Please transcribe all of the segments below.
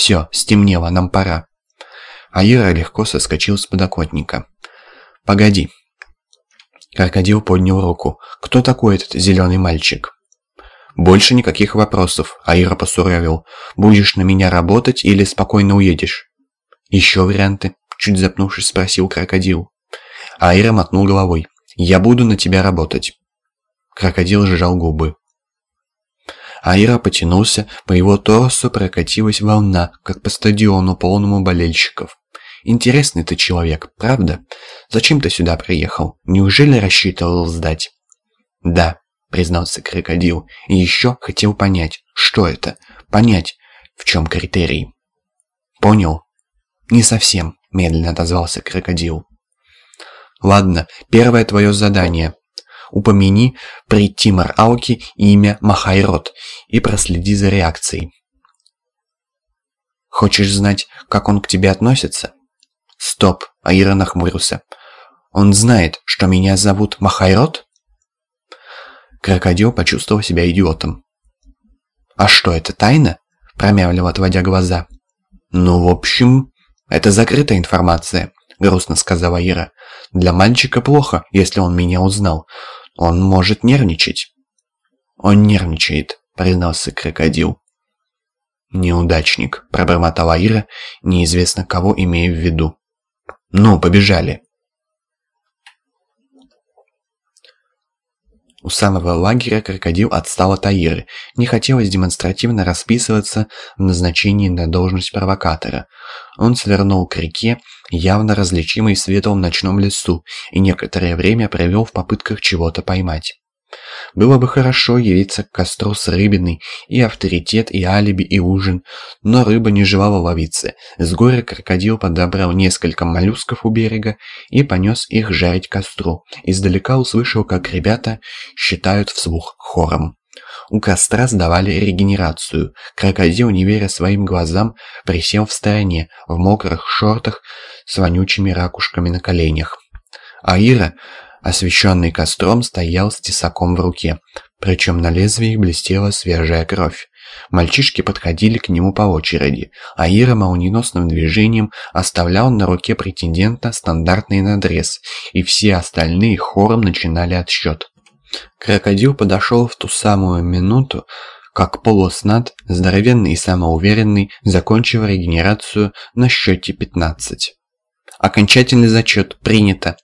Все, стемнело, нам пора». Аира легко соскочил с подоконника. «Погоди». Крокодил поднял руку. «Кто такой этот зеленый мальчик?» «Больше никаких вопросов», — Аира посуровил. «Будешь на меня работать или спокойно уедешь?» «Еще варианты?» — чуть запнувшись, спросил крокодил. Аира мотнул головой. «Я буду на тебя работать». Крокодил сжал губы. Аира потянулся, по его торсу прокатилась волна, как по стадиону, полному болельщиков. «Интересный ты человек, правда? Зачем ты сюда приехал? Неужели рассчитывал сдать?» «Да», — признался крокодил, и еще хотел понять, что это, понять, в чем критерий. «Понял?» «Не совсем», — медленно отозвался крокодил. «Ладно, первое твое задание. Упомяни при Тимар Ауки имя Махайрот и проследи за реакцией». «Хочешь знать, как он к тебе относится?» «Стоп!» — Аира нахмурился. «Он знает, что меня зовут Махайрот?» Крокодил почувствовал себя идиотом. «А что, это тайна?» — промямлил, отводя глаза. «Ну, в общем, это закрытая информация», — грустно сказала Ира. «Для мальчика плохо, если он меня узнал. Он может нервничать». «Он нервничает», — признался крокодил. «Неудачник», — пробормотала Ира, неизвестно кого имея в виду. «Ну, побежали». У самого лагеря крокодил отстал от Аиры. Не хотелось демонстративно расписываться в назначении на должность провокатора. Он свернул к реке, явно различимой в светлом ночном лесу, и некоторое время провел в попытках чего-то поймать. Было бы хорошо явиться к костру с рыбиной, и авторитет, и алиби, и ужин, но рыба не желала ловиться. С горя крокодил подобрал несколько моллюсков у берега и понес их жарить костру. Издалека услышал, как ребята считают вслух хором. У костра сдавали регенерацию. Крокодил, не веря своим глазам, присел в стороне, в мокрых шортах с вонючими ракушками на коленях. Аира освещенный костром, стоял с тесаком в руке, причем на лезвии блестела свежая кровь. Мальчишки подходили к нему по очереди, а Ира молниеносным движением оставлял на руке претендента стандартный надрез, и все остальные хором начинали отсчет. Крокодил подошел в ту самую минуту, как полуснат, здоровенный и самоуверенный, закончил регенерацию на счете 15. Окончательный зачет принято.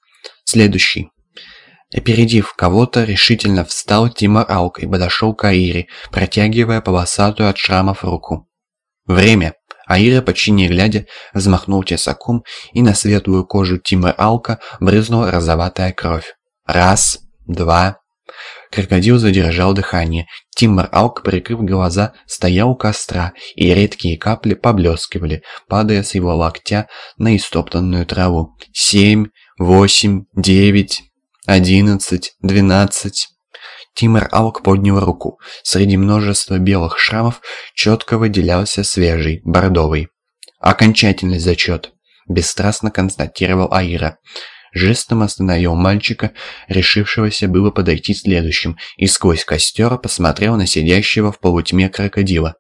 Следующий. Опередив кого-то, решительно встал Тимур Аук и подошел к Аире, протягивая полосатую от шрамов руку. «Время!» Аира, почти не глядя, взмахнул тесаком, и на светлую кожу Тимур Алка брызнула розоватая кровь. «Раз, два...» Крокодил задержал дыхание. Тимур Алк, прикрыв глаза, стоял у костра, и редкие капли поблескивали, падая с его локтя на истоптанную траву. «Семь, восемь, девять...» «Одиннадцать, двенадцать...» Тимор Алк поднял руку. Среди множества белых шрамов четко выделялся свежий, бордовый. «Окончательный зачет», – бесстрастно констатировал Аира. Жестом остановил мальчика, решившегося было подойти следующим, и сквозь костер посмотрел на сидящего в полутьме крокодила.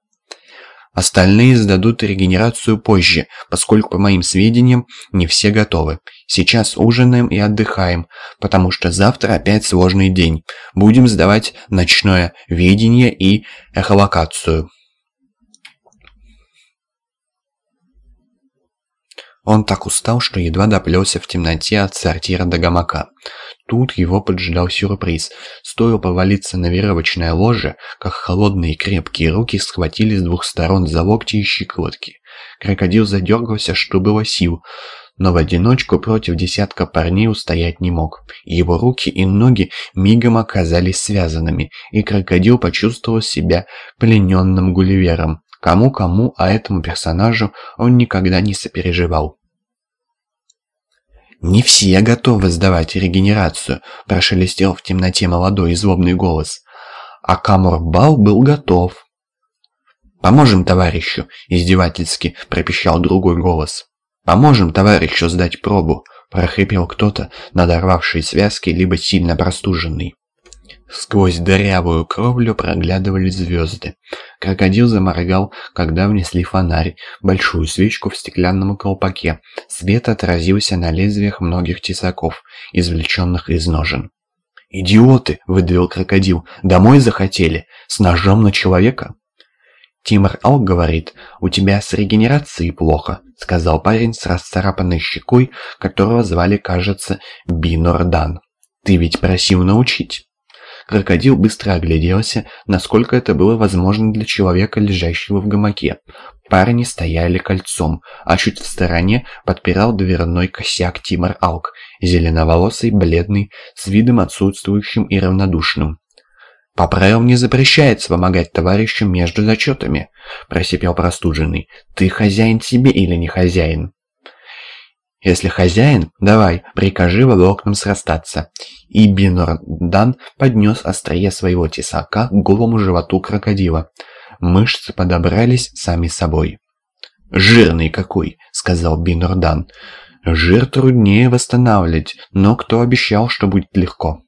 Остальные сдадут регенерацию позже, поскольку, по моим сведениям, не все готовы. Сейчас ужинаем и отдыхаем, потому что завтра опять сложный день. Будем сдавать ночное видение и эхолокацию. Он так устал, что едва доплелся в темноте от сортира до гамака. Тут его поджидал сюрприз. Стоило повалиться на веревочное ложе, как холодные крепкие руки схватили с двух сторон за локти и щекотки. Крокодил задергался, что было сил, но в одиночку против десятка парней устоять не мог. Его руки и ноги мигом оказались связанными, и крокодил почувствовал себя плененным Гулливером. Кому-кому, а этому персонажу он никогда не сопереживал. «Не все готовы сдавать регенерацию», – прошелестел в темноте молодой и злобный голос. А Камурбал был готов. «Поможем товарищу», – издевательски пропищал другой голос. «Поможем товарищу сдать пробу», – прохрипел кто-то, надорвавший связки, либо сильно простуженный. Сквозь дырявую кровлю проглядывали звезды. Крокодил заморгал, когда внесли фонарь, большую свечку в стеклянном колпаке. Свет отразился на лезвиях многих тесаков, извлеченных из ножен. «Идиоты!» — выдавил крокодил. «Домой захотели? С ножом на человека?» «Тимор Ал говорит, у тебя с регенерацией плохо», — сказал парень с расцарапанной щекой, которого звали, кажется, Бинордан. «Ты ведь просил научить». Крокодил быстро огляделся, насколько это было возможно для человека, лежащего в гамаке. Парни стояли кольцом, а чуть в стороне подпирал дверной косяк Тимор Алк, зеленоволосый, бледный, с видом отсутствующим и равнодушным. «По правилам не запрещается помогать товарищам между зачетами», – просипел простуженный. «Ты хозяин себе или не хозяин?» «Если хозяин, давай, прикажи волокнам срастаться». И Бинордан поднес острие своего тесака к голому животу крокодила. Мышцы подобрались сами собой. «Жирный какой!» — сказал Бинордан. «Жир труднее восстанавливать, но кто обещал, что будет легко?»